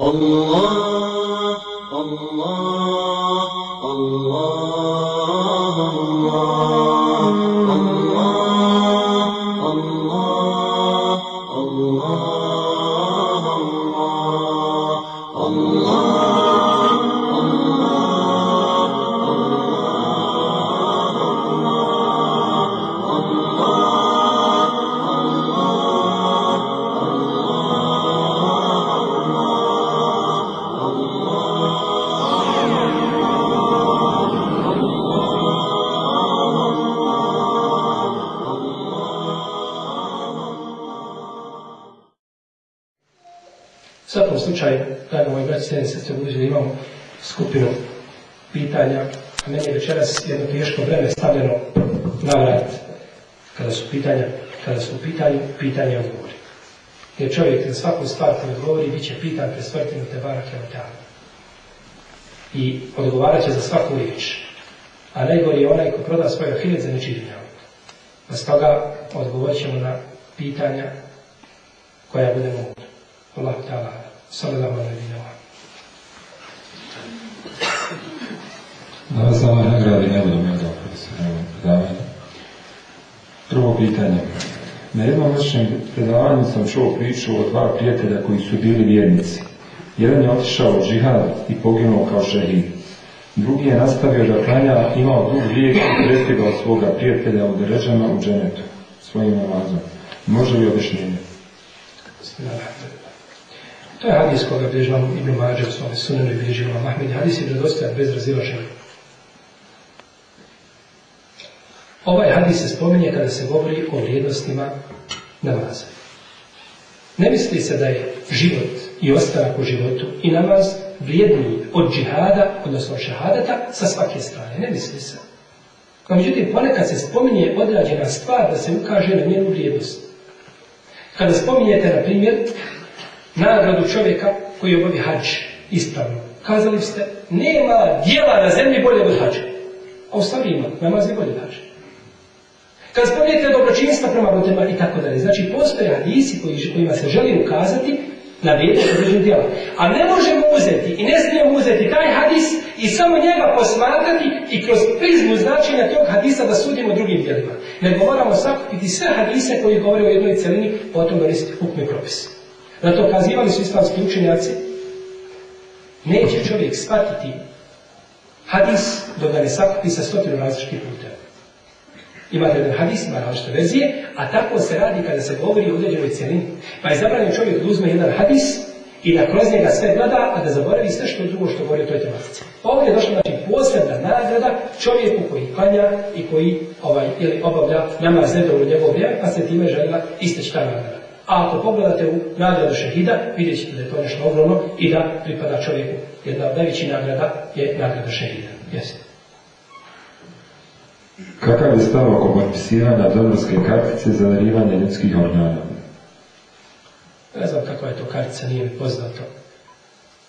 الله الله الله. Skupinu pitanja, a meni je večeras jedno teško vreme stavljeno na vrat, kada su pitanja, kada su u pitanju, pitanje odgovori. Jer čovjek za svaku stvar koju govori, bit će pitan pred stvrtinu te barake I odgovarat će za svaku riječ. A najgori je onaj ko proda svoj ahiret za nečiji. Pa stoga odgovorit ćemo na pitanja koja bude moguća. Allah ta'ala. Sallallahu alaihi. Da vas Allah nagradi nebudom ja da profesionalnom predavanju. Prvo pitanje. Na jednom vašem predavanju sam čuo priču o dva prijatelja koji su bili vjernici. Jedan je otišao u džihad i poginuo kao šehid. Drugi je nastavio da klanja, imao dug vijek i prestigao svoga prijatelja u u dženetu, svojim namazom. Može li objašnjenje? To je hadis koga bilježi vam Ibn Mađe u svome sunenu i bilježi vam Ahmed. Hadis je vjerodostojan bez razilaženja. Ovaj hadis se spominje kada se govori o vrijednostima namaza. Ne misli se da je život i ostanak u životu i namaz vrijedniji od džihada, odnosno od šahadata, sa svake strane. Ne misli se. No, međutim, ponekad se spominje odrađena stvar da se ukaže na njenu vrijednost. Kada spominjete, na primjer, nagradu čovjeka koji obavi hađ ispravno, kazali ste, nema dijela na zemlji bolje od hađa. A u stvari ima, namaz je bolje od hađa. Kad spominjete dobročinstva prema roditeljima i tako dalje. Znači, postoje hadisi koji, kojima se želi ukazati na vrijednost određenih djela. A ne možemo uzeti i ne smijemo uzeti taj hadis i samo njega posmatrati i kroz prizmu značenja tog hadisa da sudimo drugim djelima. Nego moramo sakupiti sve hadise koji govore o jednoj celini, potom donesti hukme propis. Na to kazivali su islamski učenjaci. Neće čovjek shvatiti hadis dok ga ne sakupi sa stotinu različitih puteva. Imate jedan hadis, ima različite verzije, a tako se radi kada se govori o određenoj cijelini. Pa je zabranjeno čovjek da uzme jedan hadis i da kroz njega sve gleda, a da zaboravi sve što drugo što govori o toj tematici. Ovdje je došla znači posebna nagrada čovjeku koji klanja i koji ovaj, ili obavlja namaz u njegov vrijeme, pa se time željela isteći ta nagrada. A ako pogledate u nagradu šehida, vidjet ćete da je to nešto ogromno i da pripada čovjeku. Jedna od najvećih nagrada je nagrada šehida. Jeste. Kakav je stav oko potpisivanja donorske kartice za darivanje ljudskih organa? Ne znam kakva je to kartica, nije mi poznato.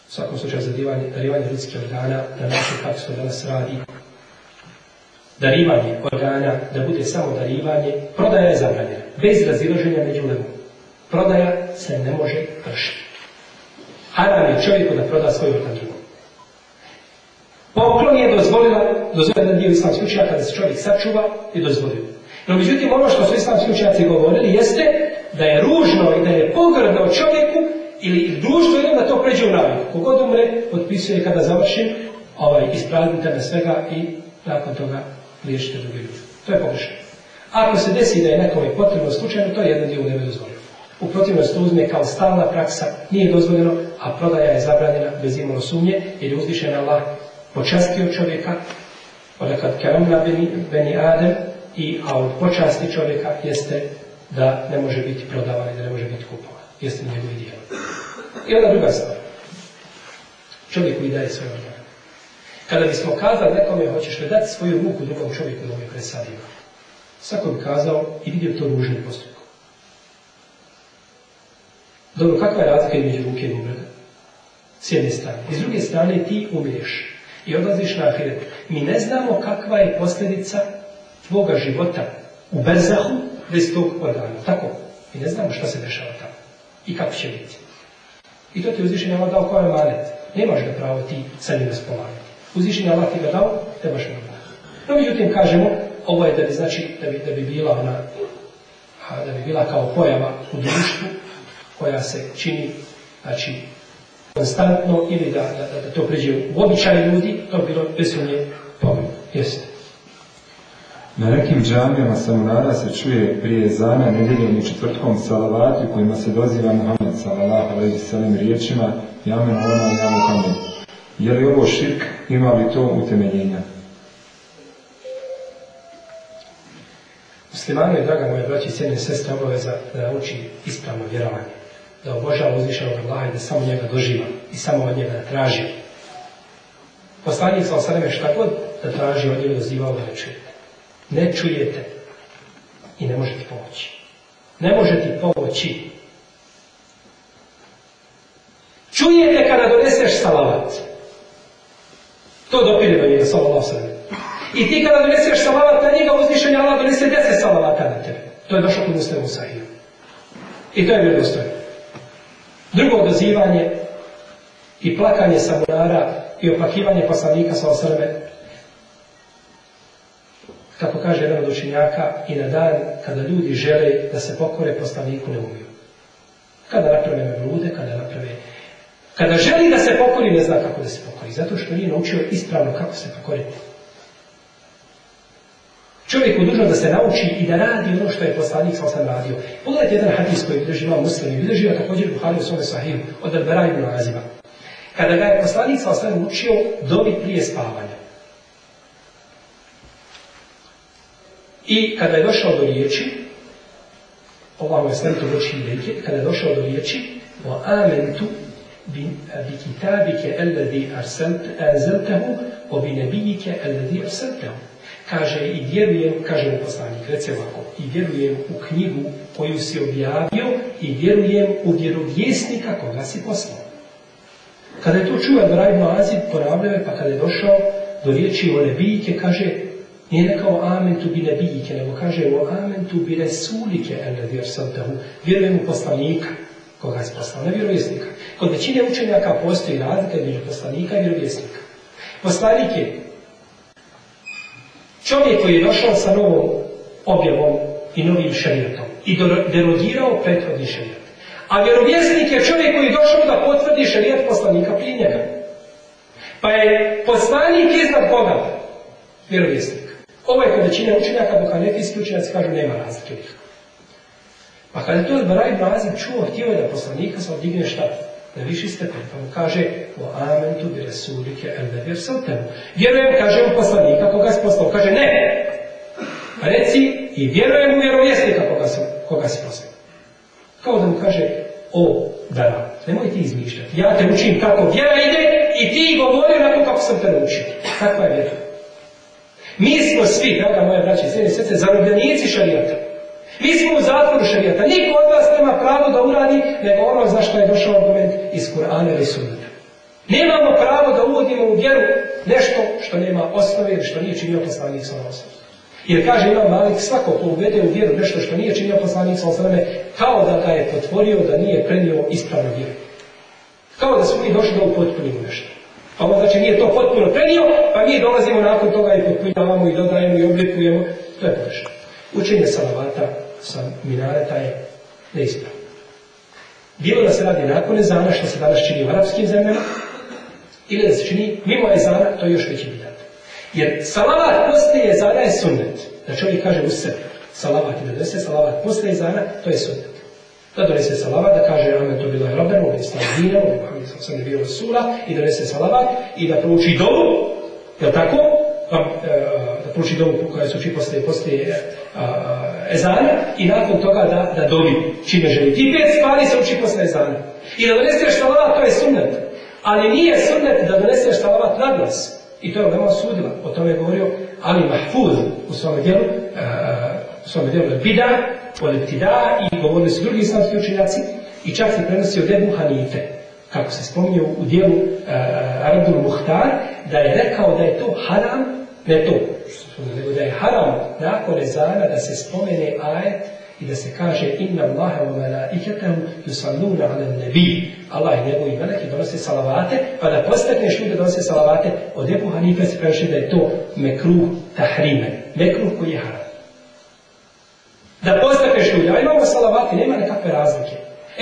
U svakom slučaju za darivanje ljudskih organa, na način kako se danas radi, darivanje organa, da bude samo darivanje, prodaja je zabranjena, bez razilaženja među lemom. Prodaja se ne može vršiti. Haram je čovjeku da proda svoj organ Poklon je dozvolila, dozvolila jedan dio islamskih učenjaka da se čovjek sačuva i dozvolio. No međutim, ono što su islamski učenjaci govorili jeste da je ružno i da je pogrdno čovjeku ili društvo ili da to pređe u naviku. Kogod umre, potpisuje kada završim, ovaj, ispravite na svega i nakon toga liječite drugi ljudi. To je pogrešno. Ako se desi da je nekome potrebno slučajno, to je jedan dio nebe dozvolio. U protivno se to uzme kao stalna praksa, nije dozvoljeno, a prodaja je zabranjena bez imalo sumnje, jer je uzvišen Allah počastio čovjeka, odakad karamna beni, beni Adem, i, a od počasti čovjeka jeste da ne može biti prodavan i da ne može biti kupovan. Jeste njegovi dijelo. I ona druga stvar. Čovjek koji daje svoje organe. Kada bismo kazali nekome hoćeš li dati svoju ruku drugom čovjeku da mu je presadio, svako bi kazao i vidio to ružnim postupkom. Dobro, kakva je razlika između ruke i ubrega? S jedne strane. I s druge strane ti umriješ i odlaziš na ahiret. Mi ne znamo kakva je posljedica tvoga života u Berzahu bez tog organa. Tako. Mi ne znamo šta se dešava tamo i kako će biti. I to ti je uzvišenje Allah dao kao emanet. Nemaš ga pravo ti sa njim raspolagati. Uzvišenje Allah ti ga dao, trebaš ga. No, međutim, kažemo, ovo je da bi, znači, da bi, da bi bila ona, da bi bila kao pojava u društvu, koja se čini, znači, konstantno ili da, da, da, da to pređe u običaj ljudi, to bi bilo besumnje pogledno. Jeste. Na nekim džamijama samunara se čuje prije zana nedjeljom i četvrtkom salavati u kojima se doziva Muhammed sallallahu alaihi sallam riječima Jamen ona ja Muhammed. Je li ovo širk, ima li to utemeljenja? Muslimanu je, draga moje braći i sestre, obaveza da nauči ispravno vjerovanje. Da obožava uzvišenog Allaha i da samo njega doživa i samo od njega da traži. Poslanik sa osademe šta god da traži od njega dozivao da ne čujete. Ne čujete i ne može ti pomoći. Ne može ti pomoći. Čujete kada doneseš salavat. To dopire do njega, sallallahu sallam. I ti kada doneseš salavat na njega, uzvišenje Allah donese deset salavata na tebe. To je došlo kod muslima u sahiju. I to je vjerodostojno. Drugo dozivanje i plakanje samunara i opakivanje poslanika sa osrme kako kaže jedan od učenjaka, i na dan kada ljudi žele da se pokore poslaniku ne umiju. Kada naprave mevlude, kada naprave... Kada želi da se pokori, ne zna kako da se pokori. Zato što nije naučio ispravno kako se pokoriti. Čovjek je dužno da se nauči i da radi ono što je poslanik sa osam radio. Pogledajte jedan hadis koji bilježi imam muslim i bilježi također Buhari u svome sahihu od Albera ibn Azima. Kada ga je poslanik sa osam učio dobi prije spavanja. I kada je došao do riječi, Allahu je sve to doći i kada je došao do riječi, wa amentu bi, bi kitabike alladhi arsaltahu wa bi nabijike alladhi arsaltahu. Kaže i vjerujem, kaže mu poslanik, rece ovako, i vjerujem u knjigu koju si objavio i vjerujem u vjerovjesnika koga si poslao. Kada je to čuo Abraham ibn Azib, je, pa kada je došao do riječi o nebijike, kaže, nije rekao amentu bi nebijike, nego kaže o amentu bi resulike. Vjerujem u poslanika koga si poslao, ne vjerovjesnika. Kod većine učenjaka postoji razlika između poslanika i vjerovjesnika. Poslanik je čovjek koji je došao sa novom objavom i novim šarijatom i derogirao prethodni šarijat. A vjerovjesnik je čovjek koji je došao da potvrdi šarijat poslanika prije njega. Pa je poslanik iznad koga? Vjerovjesnik. Ovo je kod većine učenjaka, dok hanefijski učenjaci kažu nema razlike. Pa kada je to Baraj ibn Azib čuo, htio je da poslanika se odigne šta? Na viši stepen. Pa mu kaže, o amentu bi resulike el nebir saltemu. Vjerujem, kaže mu poslanika koga si poslao. Kaže, ne. A reci, i vjerujem u vjerovjesnika koga koga si poslao. Kao da mu kaže, o, dara, nemoj ti izmišljati. Ja te učim kako vjera ide i ti govori onako kako sam te naučio. Kakva je vjera? Mi smo svi, draga moja braća i sjeni srce, zarobljenici šarijata. Mi smo u zatvoru šarijata. Niko od vas nema pravo da uradi nego ono za što je došao argument iz Kur'ana ili Sunnata. Nemamo pravo da uvodimo u vjeru nešto što nema osnove ili što nije činio poslanik sa. Jer kaže Imam Malik, svako ko uvede u vjeru nešto što nije činio poslanik sa kao da ga je potvorio da nije prenio ispravnu vjeru. Kao da smo mi došli da upotpunimo nešto. A ovo znači nije to potpuno prenio, pa mi dolazimo nakon toga i potpunjavamo i dodajemo i oblikujemo. To je pogrešno. Učenje salavata sa minareta je neispravno. Bilo da se radi nakon ezana, što se danas čini u arapskim zemljama, ili da se čini mimo ezana, to je još veći bidat. Jer salavat poslije ezana je sunnet. Da čovjek kaže u sebi, salavat i da donese salavat poslije ezana, to je sunnet. Da donese salavat, da kaže amen to bilo je robeno, ovo je stavljina, ovo je sam ne bio Rasula, i donese salavat, i da prouči dovu, je tako? Pa, da prouči dovu koja se uči poslije, poslije ezana, i nakon toga da, da dovi čime želi. Ti pet stvari se uči posle ezana. I da doneseš salavat, to je sunnet. Ali nije sunnet da doneseš salavat na glas. I to je veoma sudila. O tome je govorio Ali Mahfuz u svome dijelu, u svome dijelu Bida, Oliptida i govorili su drugi islamski učenjaci i čak se prenosi od Ebu Hanife, kako se spominje u dijelu Arabul Muhtar, da je rekao da je to haram, ne to, nego da je haram nakon ezana da se spomene ajet i da se kaže inna Allahe wa malaikatahu yusalluna ala nabi. Allah i njegovi meleki donose salavate, pa da postakneš ljude donose salavate, od Ebu Hanife se preši da je to mekruh tahrime, mekruh koji je haram. Da postakneš ljude, a imamo salavate, nema nekakve razlike.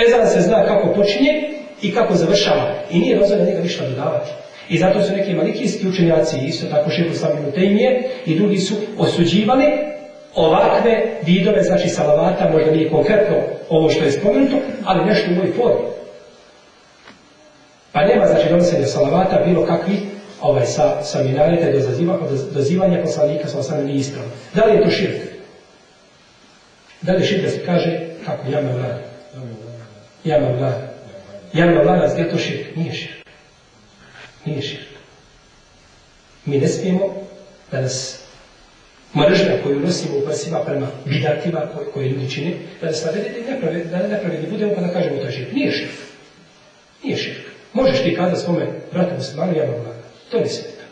Ezan se zna kako počinje i kako završava. I nije dozvoljeno njega ništa dodavati. I zato su neki malikijski učenjaci, isto tako šefu Slavinu Tejmije i drugi su osuđivali ovakve vidove, znači salavata, možda nije konkretno ovo što je spomenuto, ali nešto u ovoj formi. Pa nema znači donosenja salavata bilo kakvi ovaj, sa, sa minareta i dozivanja poslanika sa osam ispravno. Da li je to širk? Da li je širk da se kaže kako? Jama vlada. Jama vlada. Jama vlada, je to širk? Nije širk. Nije širk. Mi ne smijemo da nas mržnja koju nosimo u prsima prema bidatima koje, koje ljudi čine, da nas navede da ne nepravedni budemo pa da kažemo to je širk. Nije širk. Nije širk. Možeš ti kazati svome bratu muslimanu, ja vam. To je sveta.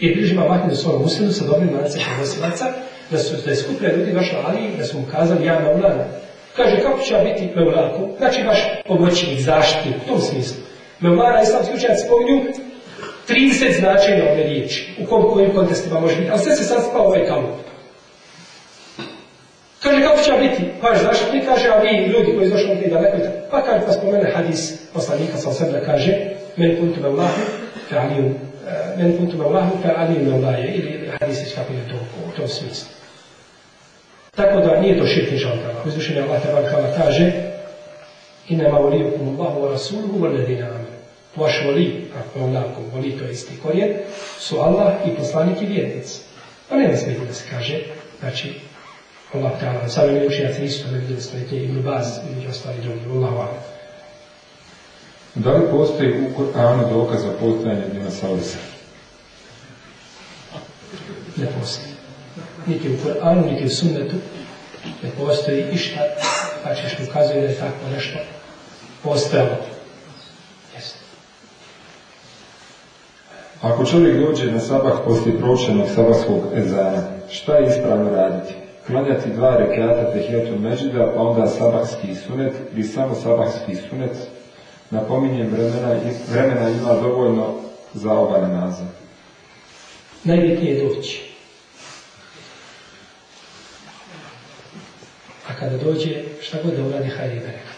I bližima mahne do svojom muslimu sa dobrim lancem prenosilaca, da su da je skuplja ljudi došla Ali, da su mu kazali ja Maulana. Kaže, kako će ja biti Meulaku? Znači vaš pomoćnik, zaštitnik, u tom smislu. Meulana, islamski učenjaci spominju 30 značenja ove riječi, u kom kojim kontestima može biti, ali sve se sad spao ovaj kalup. Kaže, kako će biti vaš zaštitnik? Kaže, a vi ljudi koji izdošli od daleko, pa kaže, pa spomene hadis poslanika sa osebra, kaže, meni kuntu me Allahu, fe aliju, meni kuntu me Allahu, fe aliju me Allaje, ili hadis kako je to u tom smislu. Tako da nije to širk inša Allah. Uzvišenje Allah te kala kaže, inama volijukum Allahu wa rasuluhu wa ladina. Vaš voli, ako onako voli, to je isti korijen, su Allah i poslanik i vjernici. Pa nema smijeti da se kaže, znači, Allah ta'ala, sami mi učenjaci nisu to vidjeli neke Ibn Baz i ostali drugi, Allahu a'lam. Da li postoji u Koranu dokaz o postojanju dinosaurisa? Ne postoji. Niti u Koranu, niti u sunnetu ne postoji išta, pa ćeš mi ukazuje da je tako nešto postojalo. Jeste. Ako čovjek dođe na sabah poslije proučenog sabahskog ezana, šta je ispravno raditi? Klanjati dva rekata tehijetu međida, pa onda sabahski sunet ili samo sabahski sunet, napominjem vremena, vremena ima dovoljno za oba namaza. Najbitnije je doći. A kada dođe, šta god da uradi, hajde i berekat.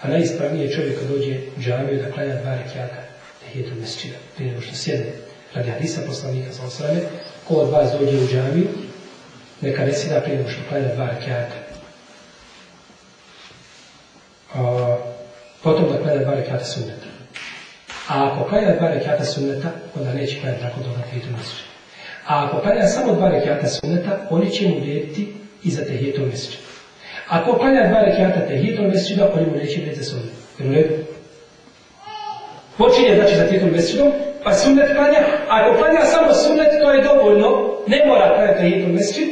A najispravnije je čovjek kad dođe u džamiju da klanja dva rekiata tehijetu mesčida, prije nego što sjedne. Radi hadisa poslanika sa osrame, ko od vas dođe u džamiju, neka ne sjeda prije nego što klanja dva potom da klanja dva sunneta. A ako klanja dva rekiata sunneta, onda neće klanjati tako dobro tehijetu mesčida. A ako klanja samo dva rekiata sunneta, oni će mu vrijediti i za tehijetu mesčida. Ako klanja dva rekiata tehijetu mesčida, oni mu neće vrijediti za sunnet. Jer u redu? Počinje znači za tijetom mesečidom, pa sunnet klanja, ako klanja samo sunnet, to je dovoljno, ne mora klanjati tahijetom mesečid,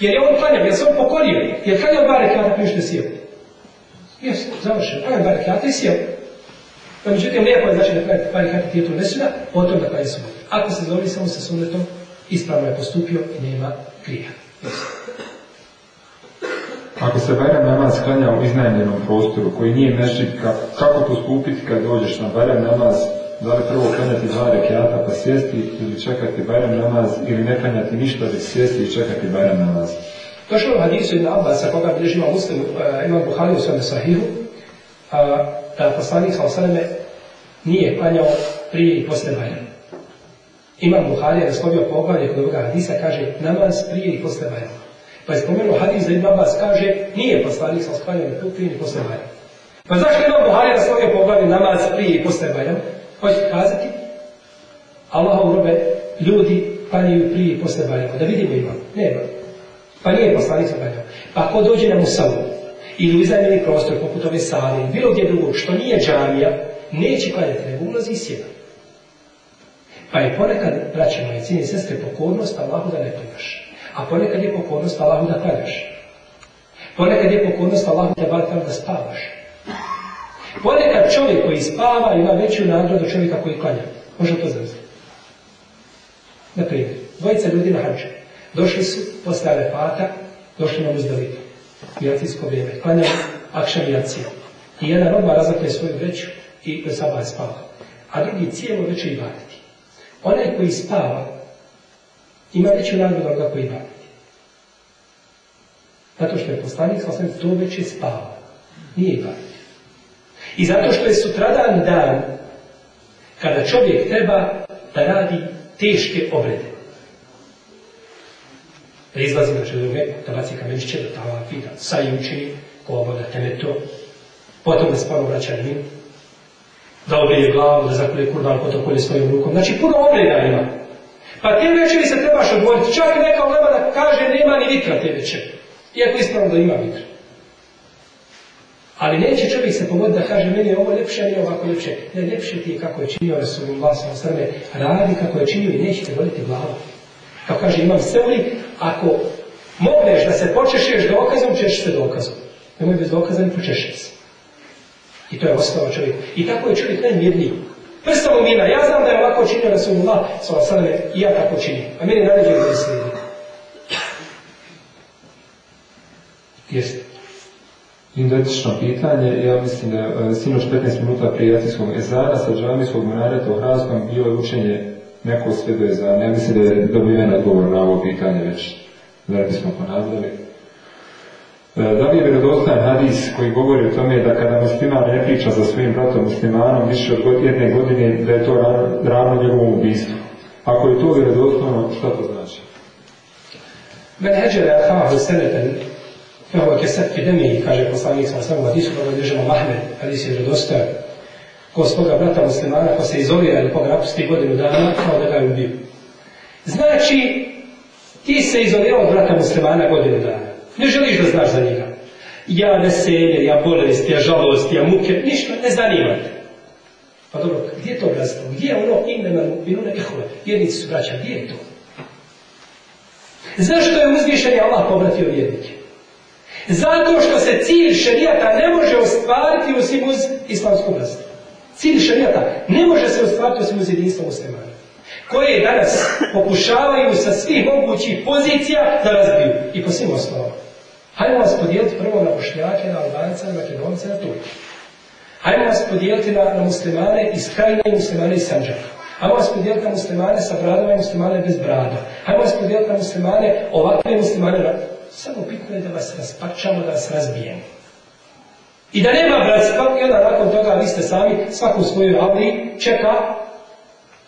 jer je on klanjao, jer se on pokorio, jer klanjao dva rekiata prije što je sjeo. Jesu, završeno, klanjao dva rekiata i sjeo. Pa međutim, lijepo je znači da klanjate dva rekiata tijetom mesečida, potom da klanja sunnet. Ako se zadovolji samo sa sunnetom, ispravno je postupio i nema grija. Jesu. Ako se Bajram namaz klanja u iznajmljenom prostoru koji nije mešćid, kako postupiti kad dođeš na Bajram namaz, da li prvo klanjati dva rekiata pa sjesti ili čekati Bajram namaz ili ne klanjati ništa već sjesti i čekati Bajram namaz? Došlo u hadisu Ibn Abbas, koga bilježi ima muslim, uh, imam Buhari u svome sahihu, uh, da poslanik sa osaleme nije klanjao prije i posle Bajrama. Imam Buhari raslovio poglavlje kod ovoga hadisa, kaže namaz prije i posle Bajrama. Pa je spomenuo hadis da Ibn Abbas kaže nije poslanik sa sklanjao tu prije i posle Bajrama. Pa zašto Imam Buhari raslovio poglavlje namaz prije i posle Bajrama? Hoćete kazati? Allahov robe ljudi klanjaju prije i posle Bajrama. Da vidimo ima. Nema. Pa nije poslanik sa Bajrama. Pa ako dođe na Musavu ili u iznajmeni prostor poput ove sale ili bilo gdje drugog što nije džamija, neće klanjati, nego ulazi i sjeda. Pa je ponekad, braće moje, cijene sestre, pokornost Allahu da ne klanjaš. A ponekad je pokornost Allahu da klanjaš. Ponekad je pokornost Allahu da bar da spavaš. Ponekad čovjek koji spava ima veću nagradu od čovjeka koji klanja. Može to zamisliti. Na primjer, dvojica ljudi na hađu. Došli su posle Alefata, došli na Muzdalifu. u jacijsko vrijeme, klanjaju akšan jacija. I jedan odmah razapne svoju vreću i do sabah spava. A drugi cijelo večer ibadeti. Onaj koji spava ima veću nagradu onoga koji ibadeti. Zato što je poslanik sa osam to već je. Nije ibadeti. I zato što je sutradan dan kada čovjek treba da radi teške obrede. Da izlazi na čedoge, da baci kamenčiće, da tavafi, da saji učini, ko obavlja temeto, potom da spavno vraća njim, da obrije glavu, da zakolje kurban, potom kolje svojom rukom. Znači, puno obreda ima. Pa te večeri se trebaš odvojiti. Čak neka ulema da kaže nema ni vitra te večeri. Iako ispravno da ima vitra. Ali neće čovjek se pogoditi da kaže meni je ovo ljepše, a nije ovako ljepše. Ne, ljepše ti je kako je činio Rasulullah sa strane. Radi kako je činio i neće te voditi glavu. Kao kaže imam seuli, ako mogneš da se počešeš dokazom, češ se dokazom. Nemoj bez dokaza ni počešeš se. I to je osnova čovjeku. I tako je čovjek najmirniji. Prstom mina, ja znam da je ovako činio Rasulullah sa strane i ja tako činim. A meni naređuje da je slijedi. Jeste. Identično pitanje, ja mislim da je sinoć 15 minuta prije jacijskog ezana sa džamijskog monareta u Hrvatskom bilo je učenje neko sve do ezana. Ja mislim da je dobiven odgovor na ovo pitanje već. Da bismo ponavljali. Da li je vjerodostojan hadis koji govori o tome da kada musliman ne priča za svojim bratom muslimanom više od jedne godine da je to ravno njegovom ubistvu? Ako je to vjerodostojno, šta to znači? Men heđere ahahu seneten Evo je keset demi, kaže poslanik sa svemu hadisu koga držamo Mahmed, hadis je vjerodostojan. Ko svoga brata muslimana, ko se izolira ili koga napusti godinu dana, kao da ga je ubio. Znači, ti se izolirao od brata muslimana godinu dana. Ne želiš da znaš za njega. Ja veselje, ja bolest, ja žalost, ja muke, ništa, ne zanima. Pa dobro, gdje je to bratstvo? Gdje je ono imena minune ihove? Vjernici su braća, gdje je to? Zašto je uzvišen Allah povratio vjernike? Zato što se cilj šerijata ne može ostvariti osim uz islamsko bratstvo. Cilj šerijata ne može se ostvariti osim uz jedinstvo muslimana. Koje danas pokušavaju sa svih mogućih pozicija da razbiju. I po svim osnovama. Hajmo vas podijeliti prvo na bošnjake, na albance, na makedonce, na turke. Hajmo vas podijeliti na, na muslimane iz krajine i muslimane iz Sanđaka. Hajmo vas podijeliti na muslimane sa bradama i muslimane bez brada. Hajmo vas podijeliti na muslimane ovakve muslimane. Samo bitno je da vas raspačamo, da vas razbijemo. I da nema bratstva, i onda nakon toga vi ste sami, svako u svojoj avli čeka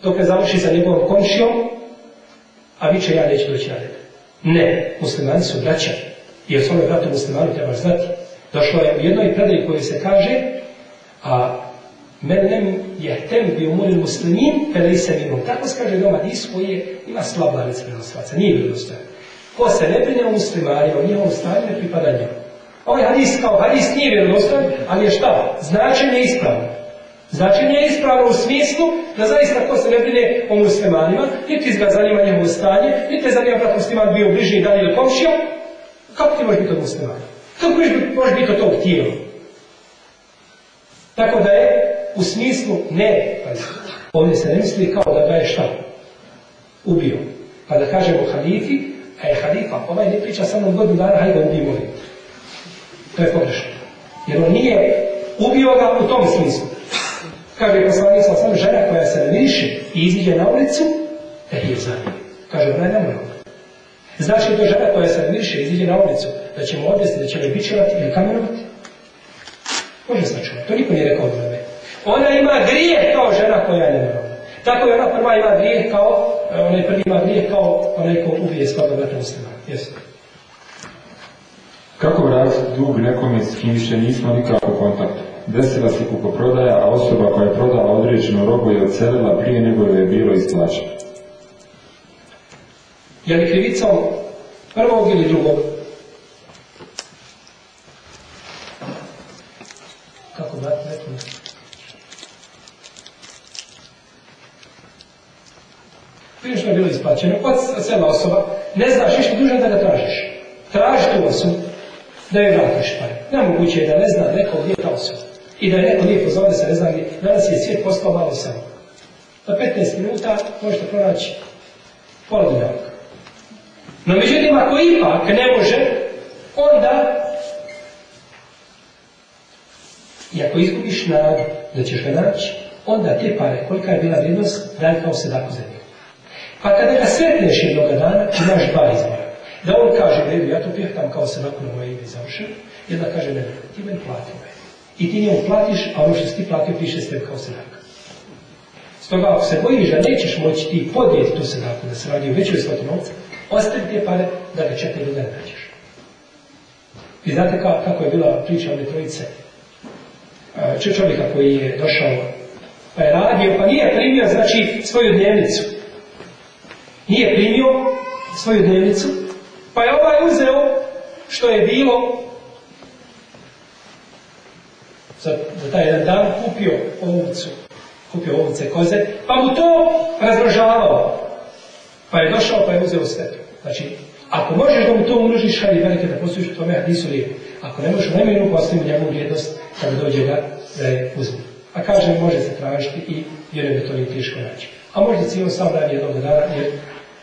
dok ne završi sa njegovom komšijom, a vi će ja neću doći na. Ne, muslimani su braća. I o svome bratu muslimanu trebaš znati. Došlo je u jednoj predaji koji se kaže, a men nem jehtem bi umuril muslimin, i se minom. Tako se kaže doma dis koji je, ima slab lanac prenoslaca, nije bilo dostojan. Ko se ne brine o muslimanima, o njihovom stanju ne pripada njemu. Ovaj hadis kao hadis nije vjerodostojan, ali je šta? Značenje je ispravno. Značenje je ispravno u smislu da zaista ko se ne brine o muslimanima, niti ga zanima njegovo stanje, niti zanima brat musliman bio bliži i dalje ili komšija, kako ti može biti od muslimana? Kako može biti od tog tijela? Tako da je u smislu ne, ovdje se ne misli kao da ga je šta? Ubio. Pa da kažemo halifi, a je halifa, ovaj ne priča samo godinu dana, hajde da ubijemo. To je pogrešno. Jer on nije ubio ga u tom smislu. Kaže poslanik sa sam žena koja se namiriše i iziđe na ulicu, da je za. Kaže, ona je. Znači to žena koja se i iziđe na ulicu, da ćemo odvesti, da ćemo je bićevati ili kamenovati? Može sačuvati. To niko nije rekao od mene. Ona ima grijeh kao žena koja je nemojno. Tako je ona prva ima grijeh kao, onaj prvi ima grijeh kao onaj ko ubije svoga brata muslima. Jesu. Kako vratiti dug nekome s kim više nismo nikako u kontaktu? Desila se kupoprodaja, a osoba koja je prodala određenu robu je odselila prije nego je bilo isplaćeno. Je li krivicom prvog ili drugog? Kako da? Prije što je bilo isplaćeno, odsela osoba, ne znaš, išli duže da ga tražiš. Traži tu osobu, da je vratiš pare. Nemoguće je da ne zna neko gdje je ta osoba. I da je neko lijepo zove se ne zna gdje. Danas je svijet postao malo samo. Za 15 minuta možete pronaći pola dinarka. No međutim, ako ipak ne može, onda I ako izgubiš nadu da ćeš ga naći, onda te pare, kolika je bila vrijednost, daj kao sedaku za njega. Pa kada ga sretneš jednoga dana, imaš dva izbora. Da on kaže, redu, ja to pjehtam kao sedaku na moje ime i završen, i onda kaže, ne, ti meni plati ovaj. I ti njemu platiš, a ono što si ti platio piše sve kao sedaka. Stoga ako se bojiš da nećeš moći ti podnijeti tu sedaku, da se radi o većoj svoti novca, ostavi te pare da ga čekaj do da ne nađeš. Vi znate ka, kako je bila priča ove trojice? E, Če čovjeka koji je došao, pa je radio, pa nije primio, znači, svoju dnevnicu. Nije primio svoju dnevnicu, pa je ovaj uzeo što je bilo za, za taj jedan dan kupio ovcu, kupio ovce koze, pa mu to razmržavao. Pa je došao pa je uzeo sve. Znači, ako možeš da mu to umnožiš, hajde velike da postojiš u tome, hadisu lijepo. Ako ne možeš, nemoj mu postaviti njemu vrijednost kada dođe da, da je uzme. A kažem, može se tražiti i vjerujem da to nije teško naći. A možda cijelo sam dan jednog dana, jer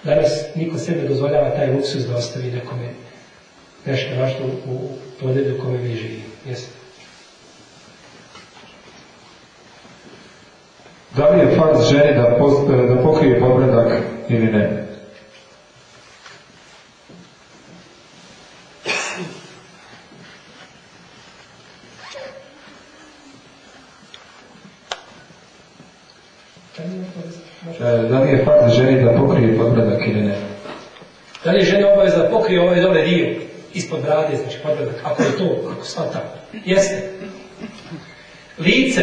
danas niko sebi dozvoljava taj luksus da ostavi nekome nešto važno u, u podneblju u kome mi živimo. Da li je farz ženi da, post, da pokrije podredak ili ne? E, Da li je farz ženi da pokrije podredak ili ne? Da li je žena obaveza da pokrije ovaj dole dio ispod brade, znači podredak, ako je to, ako sva tako. Jeste. Lice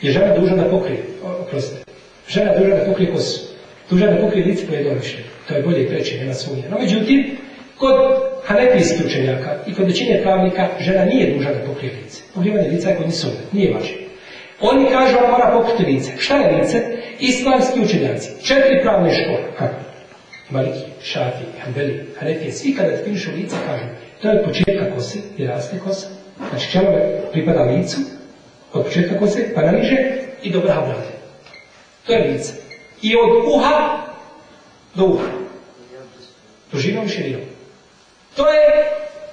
je žena dužna da pokrije, oprostite. Žena dužna da pokrije kosu. Dužna da pokrije lice koje je dolište. To je bolje i preče, nema sumnje. No međutim, kod hanefijskih učenjaka i kod većine pravnika žena nije dužna da pokrije lice. Pokrivanje lica je kod sunnet, nije važno. Oni kažu ona mora pokriti lice. Šta je lice? Islamski učenjaci. Četiri pravne škole. Ha. Maliki, Šafi, Hanbeli, Hanefije, svi kada definišu lice kažu to je od početka kose i raste kosa. Znači čelove pripada licu, od početka kose pa naniže i do vrha brade. To je lice. I od uha do uha. Dužinom i širinom. To je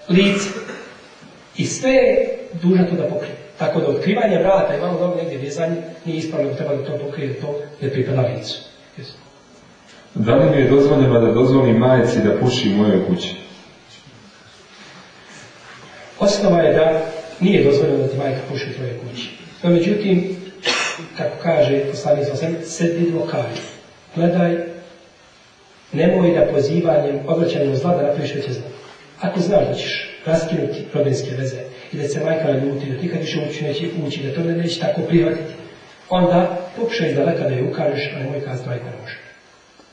lice. I sve je dužno to da pokrije. Tako da otkrivanje vrata i malo dobro negdje vezanje nije ispravno, treba da to pokrije, to ne pripada licu. Da li mi je dozvoljeno da dozvolim majici da puši u mojoj kući? Osnova je da nije dozvoljeno da ti majka puši u tvojoj kući. No, međutim, kako kaže poslanik sa osam, sedi lokali. Gledaj, nemoj da pozivanjem, obraćanjem zla da napraviš veće zlo. Ako znaš da ćeš raskinuti rodinske veze i da se majka ljuti, da ti kad više ući neće ući, da to ne neće tako prihvatiti, onda pokušaj daleka da je ukažeš, a nemoj kazati majka ne može.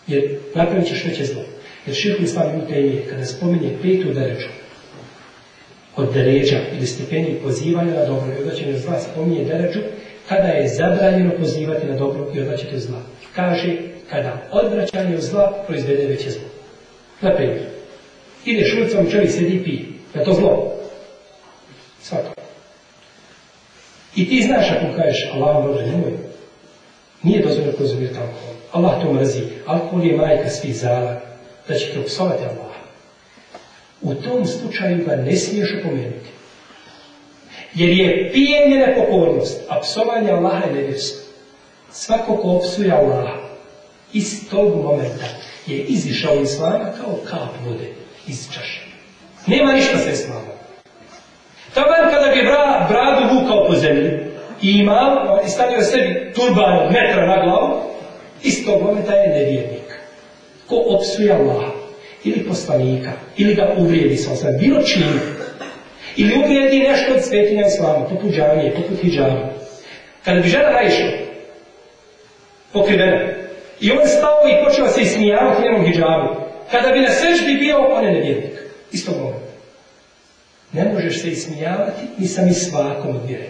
Jer napravit ćeš veće zlo. Jer širku islam Taymije, kada spominje petu deređu, od deređa ili stepeni pozivanja na dobro i odvraćanja od zla spominje deređu kada je zabranjeno pozivati na dobro i odvraćati od zla. Kaže kada odvraćanje od zla proizvede veće zlo. Na primjer, ideš ulicom čovjek sedi i pije. Je to zlo? Svako. I ti znaš ako kažeš Allah Bože nemoj. Nije dozvoljeno konzumirati alkohol. Allah to mrzi. Alkohol je majka svih zala. Da će te opsovati Allah. U tom slučaju ga ne smiješ opomenuti. Jer je pijenje nepokornost, a psovanje Allaha je nevjerstvo. Svako ko opsuje Allaha, iz tog momenta je izišao iz islama kao kap vode iz čaše. Nema ništa sa islamom. Taman kada bi bra, bradu vukao po zemlji i imao i stavio sebi turban metra na glavu, iz tog momenta je nevjernik. Ko opsuje Allaha, ili poslanika, ili ga uvrijedi sa osam, bilo čime, ili uvrijedi nešto od svetinja islama, poput džanije, poput hijjaba. Kada bi žena naišla, pokrivena, i on stao i počeo se ismijavati njenom hijjabu, kada bi na sežbi bio, on je nevjernik. Isto momenta. Ne možeš se ismijavati ni sa svakom od vjere.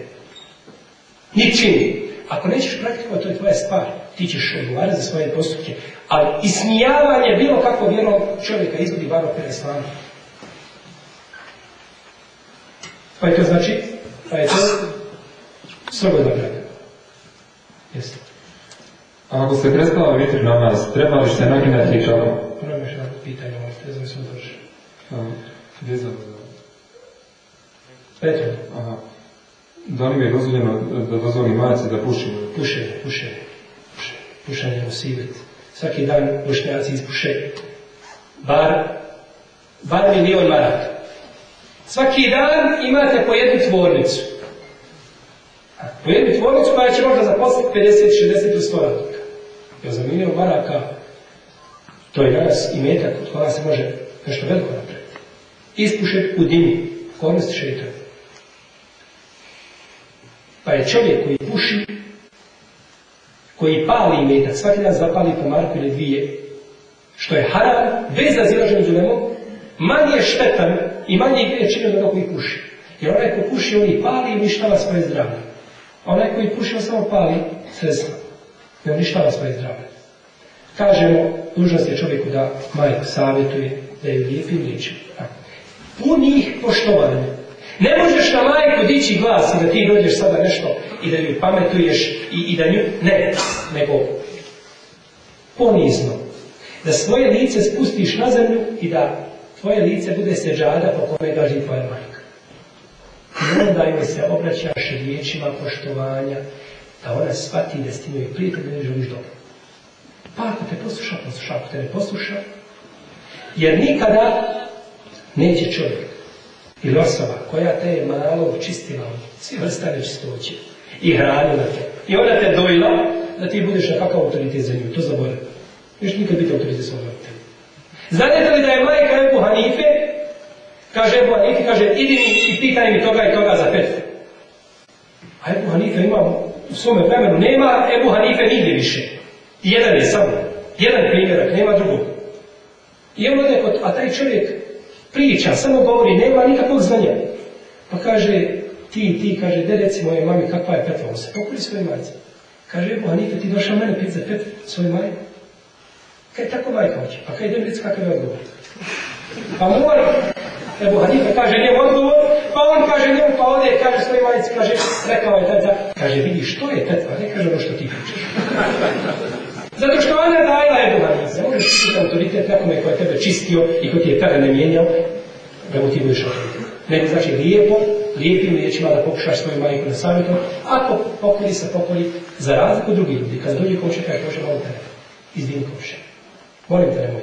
Ničim. Ako nećeš praktikovati, to je tvoja stvar. Ti ćeš odgovarati za svoje postupke. Ali ismijavanje bilo kako vjernog čovjeka izvodi varo pre islama. Pa je to znači, pa je to strogo zabranjeno. Jeste. A ako se prestala vitri namaz, treba li se naginati i? Ponovno još jedno pitanje, ovo ste znam se za... Prethodno. Aha. Da li mi je dozvoljeno da dozvoli majci da puši? Pušenje, pušenje, pušenje, pušenje je musibet. Svaki dan bošnjaci ispuše bar, bar milion maraka. Svaki dan imate po jednu tvornicu. Po jednu tvornicu koja će možda zaposliti 50, 60 u 100 radnika. Jer za milion maraka to je danas i metak od koga se može nešto veliko napraviti. Ispuše u dimi, kornosti šeitan. Pa je čovjek koji puši, koji pali metak, svaki dan zapali po marku ili dvije, što je haram, bez razilaženja među manje štetan i manje je činio onog koji puši. Jer onaj ko puši, on i pali i uništava svoje zdravlje. Onaj koji puši, on samo pali sredstva. I uništava svoje zdravlje. Kažemo, dužnost je čovjeku da majku savjetuje, da je lijepim riječima. Punih poštovanja. Ne možeš na majku dići glas i da ti dođeš sada nešto i da ju pametuješ i, i da nju... Ne, nego ponizno. Da svoje lice spustiš na zemlju i da tvoje lice bude seđada po kome gaži tvoja majka. I onda joj se obraćaš riječima poštovanja, da ona shvati da s tim joj prijatelj ne želiš dobro. Pa ako te posluša, posluša, ako te ne posluša, jer nikada neće čovjek ili osoba koja te je malo očistila od svi vrsta nečistoće i hranila te i ona te dojila da ti budeš nekakav autoritet za nju, to zaboravi. Neš nikad biti autoritet roditelja. Znate li da je majka Ebu Hanife, kaže Ebu Hanife, kaže idi mi i pitaj mi toga i toga za petvu. A Ebu Hanife ima u svome vremenu, nema Ebu Hanife nigdje više. Jedan je samo, jedan primjerak, nema drugog. I on ode kod, a taj čovjek priča, samo govori, nema nikakvog znanja. Pa kaže, ti, ti, kaže, de reci moje mami kakva je petva, on se pokori svoje majce. Kaže, Ebu Hanife, ti došao mene pit za petvu, svoje majke. Kaj tako majka hoće? Pa kaj idem reći kakav je odgovor? Pa mora, Ebu Hanife kaže njemu odgovor, pa on kaže njemu, pa ode, kaže svoj majici, kaže, rekao je teta, kaže, vidi što je tetva, ne kaže ono što ti pričaš. Zato što ona dajla Ebu Hanife, ne možeš biti autoritet nekome ko je tebe čistio i ko ti je tada ne mijenjao, da mu ti budeš autoritet. Nego znači lijepo, lijepim riječima da pokušaš svoju majku na savjetu, ako pokori se pokori za razliku drugih ljudi, kad dođe komšija, kaže, može malo tebe, izdini komšija. Molim te nemoj.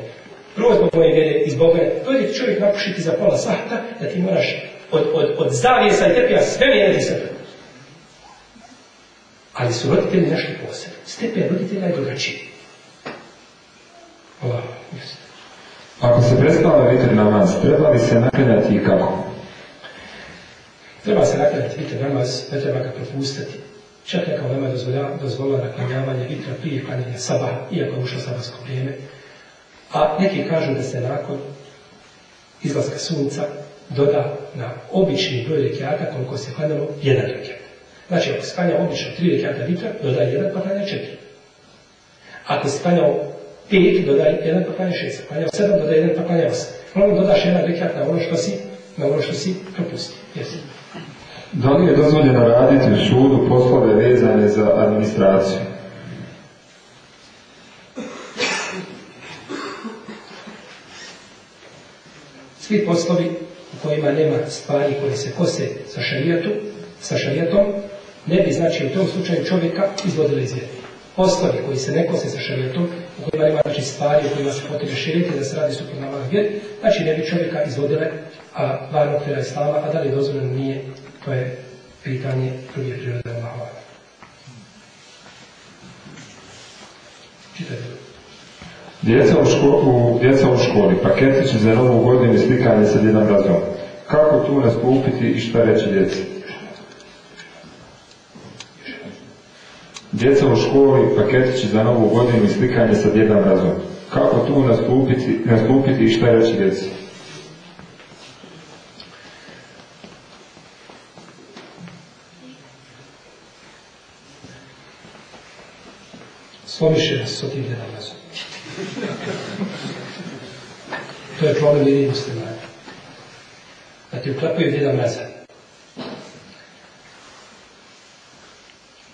Prvo zbog moje vjere i zbog mene. Dođe ti čovjek napušiti za pola sahta da ti moraš od, zavijesa i tepija sve mijenjati sebe. Ali su roditelji nešto posebno. Stepen roditelja je drugačiji. Ako se prestala vitri namaz, treba li se naklanjati i kako? Treba se naklanjati vitri namaz, ne treba ga propustiti. Čak neka ulema dozvolila naklanjavanje vitra prije klanjanja sabaha, iako je ušlo sabahsko vrijeme. A neki kažu da se nakon izlaska sunca doda na obični broj rekiata koliko se klanjalo jedan rekiat. Znači, ako se klanja obično tri rekiata vitra, dodaj jedan pa klanja četiri. Ako se klanjao pet, dodaj jedan pa klanja šest. Klanjao sedam, dodaj jedan pa klanja osam. Uglavnom dodaš jedan rekiat na ono što si, na ono što si propustio. Jesi. Da li je dozvoljeno raditi u sudu poslove vezane za administraciju? Svi poslovi u kojima nema stvari koje se kose sa šarijatom, sa šarijatom, ne bi znači u tom slučaju čovjeka izvodili iz vjere. Poslovi koji se ne kose sa šarijatom, u kojima nema znači stvari u kojima se potrebe širiti da se radi suprotno Allah vjer, znači ne bi čovjeka izvodile a van okvira islama, a da li je dozvoljeno nije, to je pitanje druge prirode Allahova. Čitajte. Djeca u, ško, u, djeca u školi, paketići za novu godinu i slikanje sa djedom razom. Kako tu nastupiti i šta reći djeci? Djeca u školi, paketići za novu godinu i slikanje sa djedom razom. Kako tu nastupiti, i šta reći djeci? Slomiše nas s otim djedom razom. To je problem muslimani. Da ti uklepaju djeda mraza.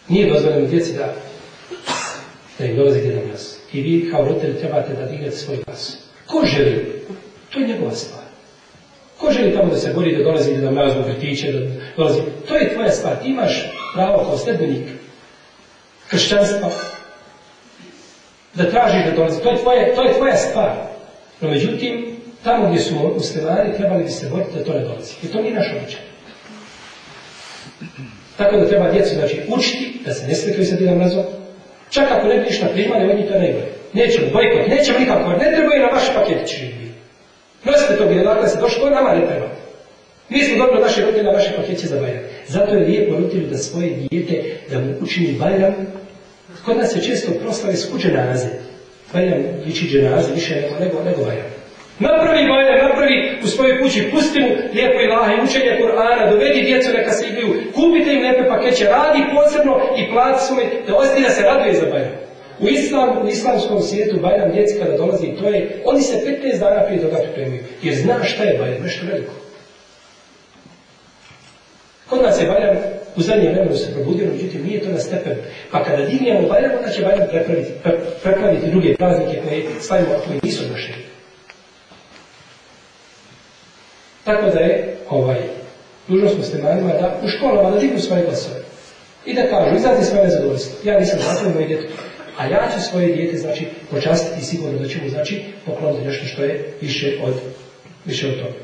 Nije dozvoljeno djeci da da im dolazi djeda mraz. I vi kao roditelji trebate da dignete svoj glas. Ko želi? To je njegova stvar. Ko želi tamo da se bori, da dolazi da mrazu vrtiće, da dolazi, to je tvoja stvar. Ti imaš pravo kao sledbenik kršćanstva da tražiš da dolazi. To je, tvoje, to je tvoja stvar. No međutim, tamo gdje su muslimani trebali bi se boriti da to ne dolazi. I to nije naš običaj. Tako da treba djecu znači, učiti da se ne slikaju sa Didom Mrazom. Čak ako ne bi ništa primali, oni to gledaju. Nećemo, bojkot, nećemo nikako, ne trebaju na vaš paketić živi. Nosite to gdje dakle se došlo, nama ne treba. Mi smo dobro naše roditelja, naše paketiće za Bajram. Zato je lijepo roditelju da svoje dijete, da mu učini Bajram. Kod nas se često proslave s dženaze. Bajram liči dženaze više nego, nego, nego Bajram. Napravi Bajram, napravi u svojoj kući, pusti mu lijepo ilaha i učenje Kur'ana, dovedi djecu neka se igraju, kupite im lijepe pakeće, radi posebno i plati su da ostaje da se raduje za Bajram. U, islam, u islamskom svijetu Bajram djeci kada dolazi, to je, oni se 15 dana prije toga pripremaju, jer zna šta je Bajram, nešto veliko. Kod nas je Bajram u zadnjem vremenu se probudio, međutim nije to na stepen. Pa kada dignemo Bajram, onda će Bajram prepraviti, druge praznike koje stavimo, koji nisu naše. Tako da je ovaj, dužnost muslimanima da u školama da dignu svoje glasove. I da kažu, izađe svoje nezadovoljstvo. Ja nisam zakon moj djeto. A ja ću svoje dijete, znači, počastiti sigurno da ću mu, znači, pokloniti nešto što je više od, više od toga.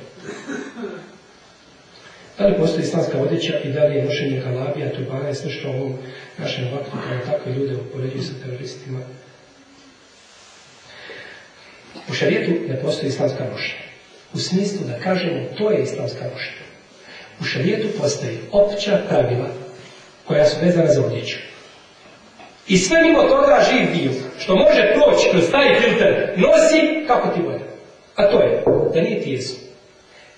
Da li postoji islamska odjeća i da li je nošenje galabija, tubana i sve što ovom našem vaktu kao takve ljude upoređuju sa teroristima? U šarijetu ne postoji islamska nošenja. U smislu da kažemo to je islamska nošenja. U šarijetu postoji opća pravila koja su vezana za odjeću. I sve mimo toga živ dio, što može proći kroz taj filter, nosi kako ti volja. A to je da nije tijesno,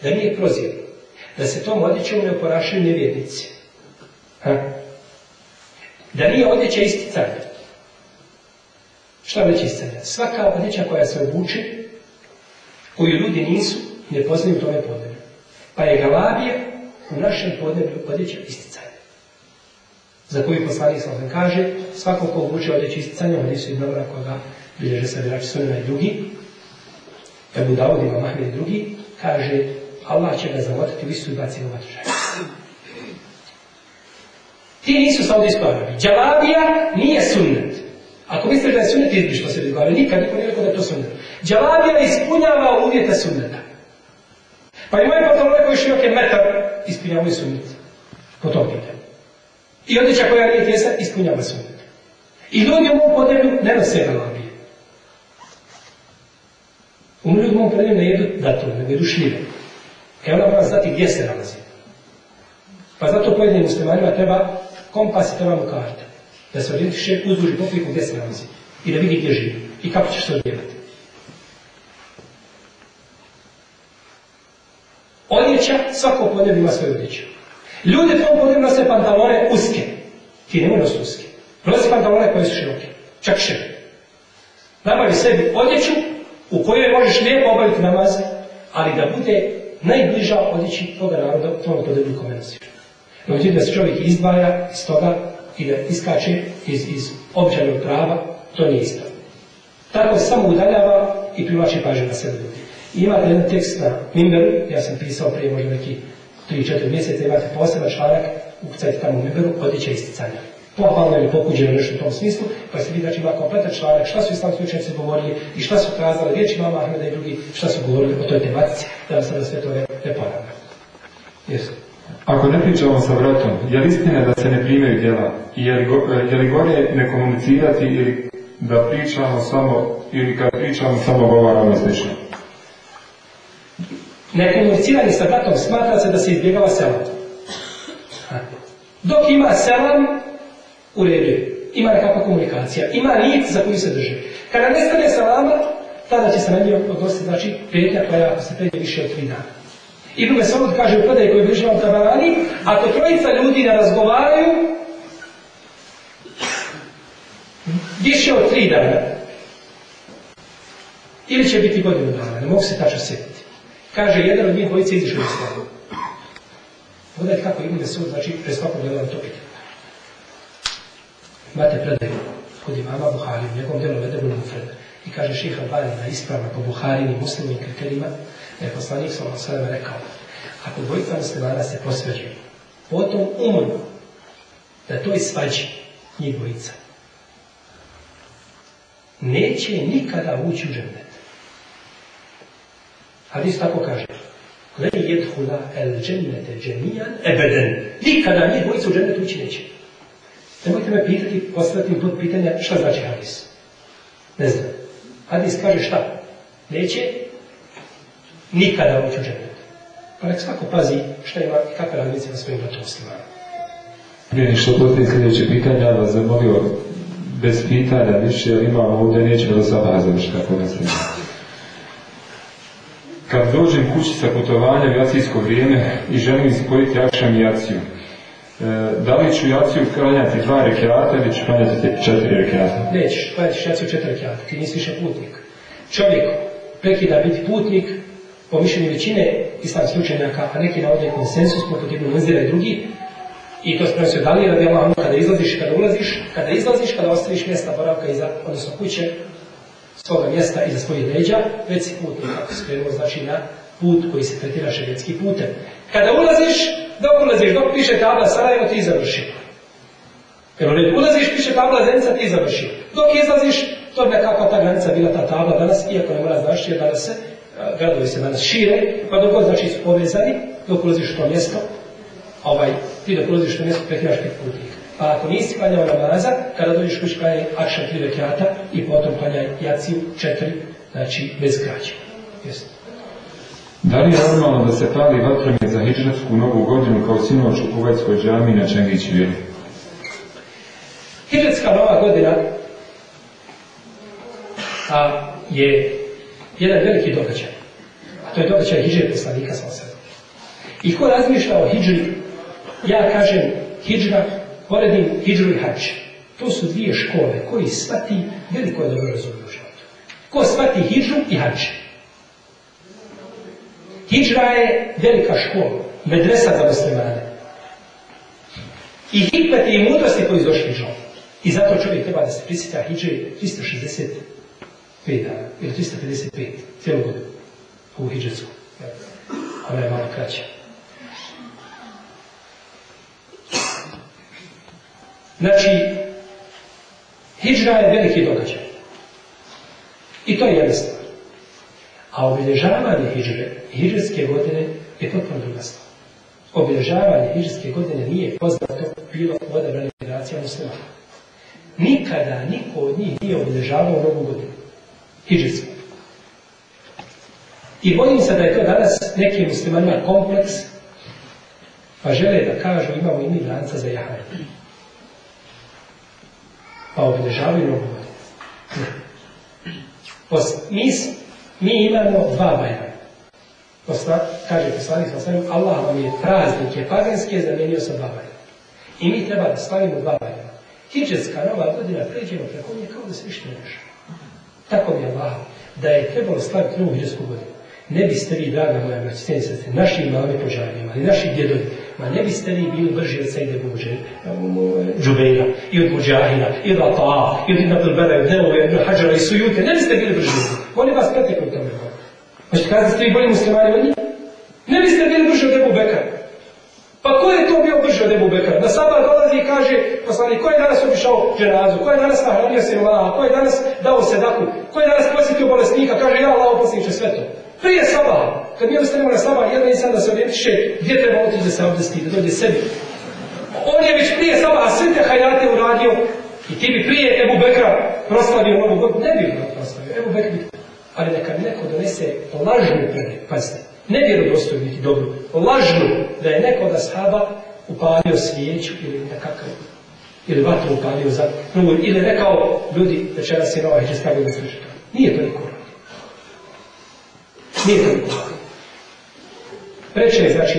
da nije prozirno, da se tom odjećom ne oporašaju nevjernici. Da nije odjeća isticanja. Šta već isticanja? Svaka odjeća koja se obuče, koju ljudi nisu, ne poznaju tome podneblju. Pa je galabija u našem podneblju odjeća isticanja. Za koju poslanik sam kaže, svako ko obuče odjeću isticanja, oni su i dobra koga bilježe se vjerači sunima i drugi, Ebu Daud ima Mahmed i drugi, kaže, Allah će ga zamotati u istu i baci u vatru Ti nisu Saudijsko Arabi. Džalabija nije sunnet. Ako misliš da je sunnet, izbiš to se izglave. Nikad niko nije rekao da je to sunnet. Džalabija ispunjava uvjete sunneta. Pa i moje pantalone koji širok je metar ispunjavaju sunnet. Po tom pitanju. I odjeća koja nije tjesna ispunjava sunnet. I ljudi u mom podneblju ne nose galabije. U ljudi u mom podneblju ne jedu datum, ne jedu šljive. E ona mora znati gdje se nalazi. Pa zato pojedinim muslimanima treba kompas i treba mu karta. Da se orijentiše uzduži popiku gdje se nalazi. I da vidi gdje živi. I kako će se odjevati. Odjeća, svako podneblje ima svoju odjeću. Ljudi tom podneblju nose pantalone uske. Ti nemoj nosi uske. Nosi pantalone koje su široke. Čak šire. Nabavi sebi odjeću u kojoj možeš lijepo obaviti namaz, ali da bude najbliža odjeći toga naroda, tom podneblju kome nosiš. No, da se čovjek izdvaja iz toga i da iskače iz, iz običajnog prava, to nije isto. Tako se samo udaljava i privlači pažnju na sebe ljudi. Imate jedan tekst na Mimberu, ja sam pisao prije možda neki 3-4 mjeseca, imate poseban članak, ukucajte tamo u Mimberu, odjeća isticanja. Pohvalno ili pokuđeno nešto u tom smislu, pa se vidi znači, ima kompletan članak, šta su islamski učenici govorili i šta su kazali riječi mama Ahmeda i drugi, šta su govorili o toj tematici, da vam sada sve to ne, ne ponavljam. Jesu. Ako ne pričamo sa vratom, je li istina da se ne primaju djela? I je li, je li gore ne komunicirati ili da pričamo samo, ili kad pričamo samo govaramo slično? Nekomuniciranje sa bratom smatra se da se izbjegava selam. Dok ima selam, u redu Ima nekakva komunikacija. Ima nit za koju se drži. Kada nestane selama, tada će se na njih odnositi, znači, prijetnja koja ako se pređe više od tri dana. Ibn Mesud kaže u predaji koji bliže vam tabarani, ako trojica ljudi ne razgovaraju, više od tri dana, ili će biti godinu dana, ne mogu se tačno sjetiti. Kaže, jedan od njih dvojice izišao iz slavu. Pogledajte kako Ibn Mesud, znači, preskopno gledao to pitanje. Imate predaju kod imama Buhari, u njegovom delu vede Bulu Mufreda. I kaže Šiha Albani na ispravno po Buharini muslimim kriterijima, da je poslanik sa ovom sveme rekao, Ako dvojica muslimana se posveđuju, potom umrnu da toj svađi njih dvojica neće nikada ući u džennet. Hadis tako kaže. Le jedhula el džennete džemijan ebeden. Nikada njih dvojica u džennet ući neće. Nemojte me pitati, postaviti mi put pitanja šta znači hadis. Ne znam. Hadis kaže šta? Neće nikada ući u džennet. Pa nek svako pazi šta ima i kakve razmice na svojim bratom muslimanima. Prije što postoji sljedeće pitanje, ja vas zamolio bez pitanja više, imamo ovdje nećemo do sabaha završiti kako mislim. Kad dođem kući sa putovanja u jacijsko vrijeme i želim spojiti akšam i jaciju, e, da li ću jaciju klanjati dva rekiata ili ću klanjati četiri rekiata? Nećeš, klanjati šaci u četiri rekiata, ti nisi više putnik. Čovjek prekida biti putnik, po mišljenju većine islamskih učenjaka, a neki navode konsensus, poput Ibn Munzira i drugi, i to se prenosio dalje, radi Allah, kada izlaziš kada ulaziš, kada izlaziš, kada ostaviš mjesta boravka iza, odnosno kuće, svoga mjesta iza svojih leđa, već si putnik, ako se krenuo, znači na put koji se tretira šerijetski putem. Kada ulaziš, dok ulaziš, dok piše tabla Sarajevo, ti završi. Jer u ulaziš, piše tabla Zenica, ti završi. Dok izlaziš, to je nekakva ta granica bila ta tabla danas, iako ne mora znaš, jer danas se, gradovi se danas šire, pa dok znači su povezani, dok ulaziš u to mjesto, ovaj, ti dok ulaziš u to mjesto, prekiraš pet putnika. Pa ako nisi klanjao namaza, kada dođeš kući klanjaj akšan tri rekiata i potom klanjaj jaciju četiri, znači bez. Jesi. Da li je normalno da se pali vatreme za hijđarsku novu godinu kao sinoć u Kuvajskoj džami na Čengić vjeri? Hidžetska nova godina a, je jedan veliki događaj. A to je događaj hijđe poslanika sa. I ko razmišlja o hijđri, ja kažem hijđra, poredim hijđru i hađ. To su dvije škole koji svati veliko je dobro razumiju u životu. Ko svati hijđru i hađ. Hidžra je velika škola, medresa za muslimane. I hikmeti i mudrosti koji izdošli hidžom. I zato čovjek treba da se prisjeća hidže 365 dana, ili 355, cijelu godinu, u hidžetsku. Ona je malo kraća. Znači, hidžra je veliki događaj. I to je jedna stvar. A obilježavanje hijđre, hijđarske godine je potpuno druga stvar. Obilježavanje hijđarske godine nije poznato bilo u odabranim generacijama. Nikada niko od njih nije obilježavao novu godinu. Hijđarsku. I bojim se da je to danas nekim muslimanima kompleks, pa žele da kažu imamo i mi lanca za jahanje. Pa obilježavaju novu godinu. Ne. Pos, mi mi imamo dva bajrama. Posla, kaže poslanik sa svem, Allah vam je praznike paganske zamijenio sa dva bajrama. I mi treba da slavimo dva bajrama. Hidžetska nova godina pređemo preko nje kao da se više ne. Tako mi je Allah, da je trebalo slaviti novu hidžetsku godinu. Ne biste vi, draga moja braći, sestri, naši imami požarima, ali naši djedovi, ma ne biste vi bili brži od Sejde Džubeira, i od Muđahina, i od Ata'a, i od Ibn Abdelbera, i od Delove, i od Hadžara, i Sujute, ne biste bili brži. Oni vas pretekli u tome. Hoćete kazati ste vi bolji muslimani od njih? Ne biste bili brži od Ebu Bekara. Pa ko je to bio brži od Ebu Bekara? Da sabah dolazi i kaže, poslani, ko je danas obišao dženazu? Ko je danas nahranio se Allaha? Ko je danas dao sedaku? Ko je danas posjetio bolesnika? Kaže, ja Allah posljedniče sve to. Prije sabaha, kad mi ostanemo na sabah, jedan insan da se orientiše gdje treba otići da se da dođe sebi. On je već prije sabaha sve te hajate uradio i ti bi prije Ebu Bekra proslavio novu godinu. Ne bi ga proslavio, Ebu Bekr bi ali neka mi neko donese lažnu predaj, pazite, ne vjerodostojno niti dobro, lažnu da je neko da sahaba upalio svijeću ili nekakav, ili vatru upalio za ili rekao, ljudi, večeras je nova hijđarska godina slušajte. Nije to niko radio. Nije. Preče je, znači,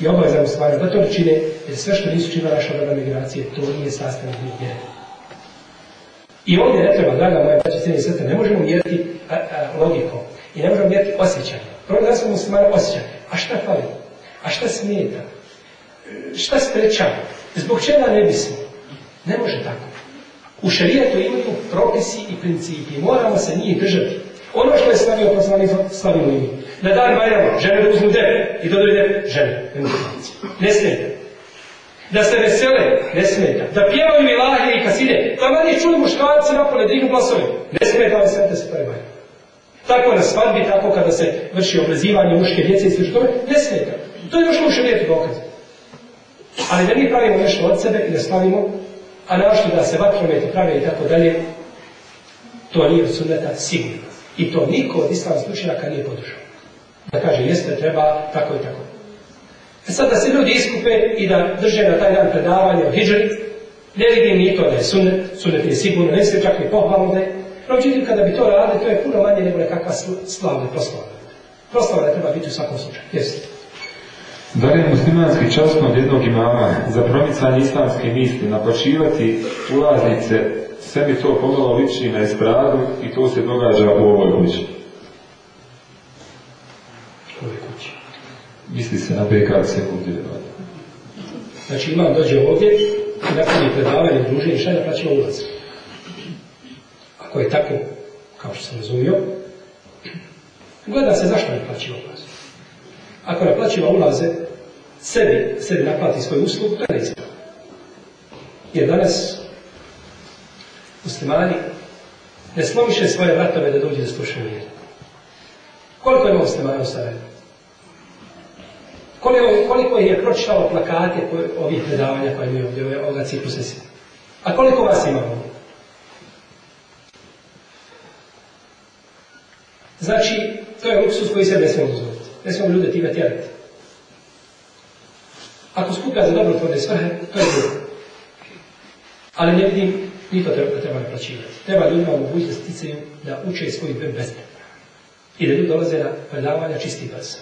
i obavezano stvari da to ne čine, jer sve što nisu činila naša dobra migracije, to nije sastavno vjere. I ovdje ne treba, draga moja braća, cijeli srce, ne možemo mjeriti logikom i ne možemo mjeriti osjećanje. Prvo da smo muslimani osjećanje. A šta fali? A šta smeta? Šta sprečava? Zbog čega ne bismo? Ne može tako. U šarijetu imaju propisi i principi. Moramo se njih držati. Ono što je slavio poslanik, slavimo i mi. Na dan Bajrama žene da uzmu debe i dodaju debe, žene, ne. Ne smeta. Da se vesele, ne smeta. Da pjevaju ilahe i kaside, da manje čuju muškarci napole dignu glasove, ne smeta ali smeta se taj Bajram. Tako na svadbi, tako kada se vrši obrezivanje muške djece i sl. tome, ne smeta. To je došlo u šarijetu dokaz. Ali da mi pravimo nešto od sebe i da slavimo, a našto da se vatrometi prave i tako dalje, to nije od sunneta sigurno. I to niko od islamskih nije podržao. Da kaže, jeste, treba, tako i tako. E sad da se ljudi iskupe i da drže na taj dan predavanje o hijđari, ne vidim ni to da je sunnet, sunnet je sigurno, ne se čak ni pohvalno da. No, međutim, kada bi to radili, to je puno manje nego nekakva slavna proslava. Proslava treba biti u svakom slučaju. Jeste. Da li je muslimanski časno od jednog imama za promicanje islamske misli naplaćivati ulaznice, sve mi to pomalo liči na estradu i to se događa u ovoj kući. Ove kući. Misli se na PKC ovdje. Znači imam dođe ovdje i napravi predavanje, druženje, šta je naplaćiva ulaz? Ako je tako, kao što sam razumio, gleda se zašto ne naplaćiva ulaz. Ako naplaćiva ulaze, sebi, sebi naplati svoju uslugu, to je neispravno. Jer danas muslimani ne slomiše svoje vratove da dođe da slušaju vjeru. Koliko ima muslimana u Sarajevu? Koliko, koliko je pročitalo plakate ovih predavanja koje mi ovdje, ovoga ciklusa svi? A koliko vas ima ovdje? Znači, to je luksus koji se ne smijemo dozvoliti. Ne smijemo ljude time tjerati. Ako skuplja za dobrotvorne svrhe, to je dobro. Ali ne vidim, ni to treba, treba naplaćivati. Treba ljudima omogućiti da sticaju da uče svoj web besplatno. I da ljudi dolaze na predavanja čisti brzo.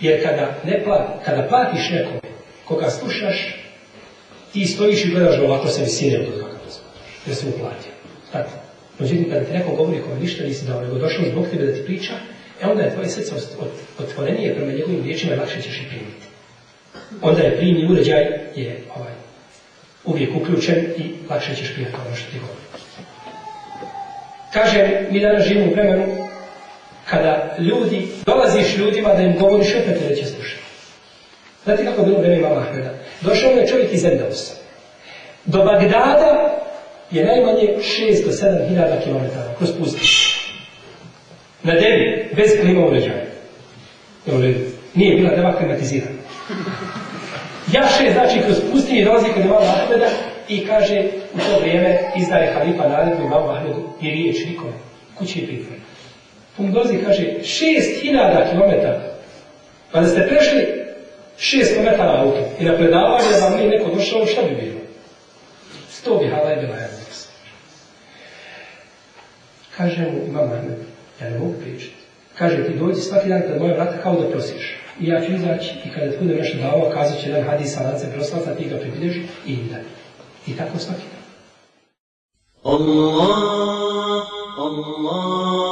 Jer kada, ne plati, kada platiš nekome koga slušaš, ti stojiš i gledaš ga ovako sa visine od kako se jer si mu platio. Tako. Međutim, kada ti neko govori kome ništa nisi dao, nego došao zbog tebe da ti priča, e onda je tvoje srce ot- ot- otvorenije prema njegovim riječima i lakše ćeš ih primiti. Onda je primni uređaj je ovaj, uvijek uključen i lakše ćeš primiti ono što ti govori. Kažem, mi danas živimo u vremenu kada ljudi, dolaziš ljudima da im govoriš opet neće slušati. Znate kako bilo vreme imama Ahmeda? Došao je čovjek iz Endausa. Do Bagdada je najmanje 6 do 7 hiljada kilometara kroz pustinju. Na devi, bez klima uređaja. Nije bila deva klimatizirana. Jaše, znači, kroz pustinje dolazi kod imama Ahmeda i kaže, u to vrijeme izdaje halifa naredbu imamu Ahmedu i riječ nikome. Kući je pritvor. I kaže, 6000 km. Pa da ste prešli 600 metara auto i na predavanje da vam nije neko došao, šta bi bilo? 100 bi hala je bila jedna. Kaže mu imam Ahmed, ja ne mogu pričati. Kaže ti dođi svaki dan pred moje vrata kao da prosiš. I ja ću izaći i kada bude nešto dao, kazat će jedan hadis, sa lance proslata, ti ga pribilješ i ide. I tako svaki. Allah, Allah.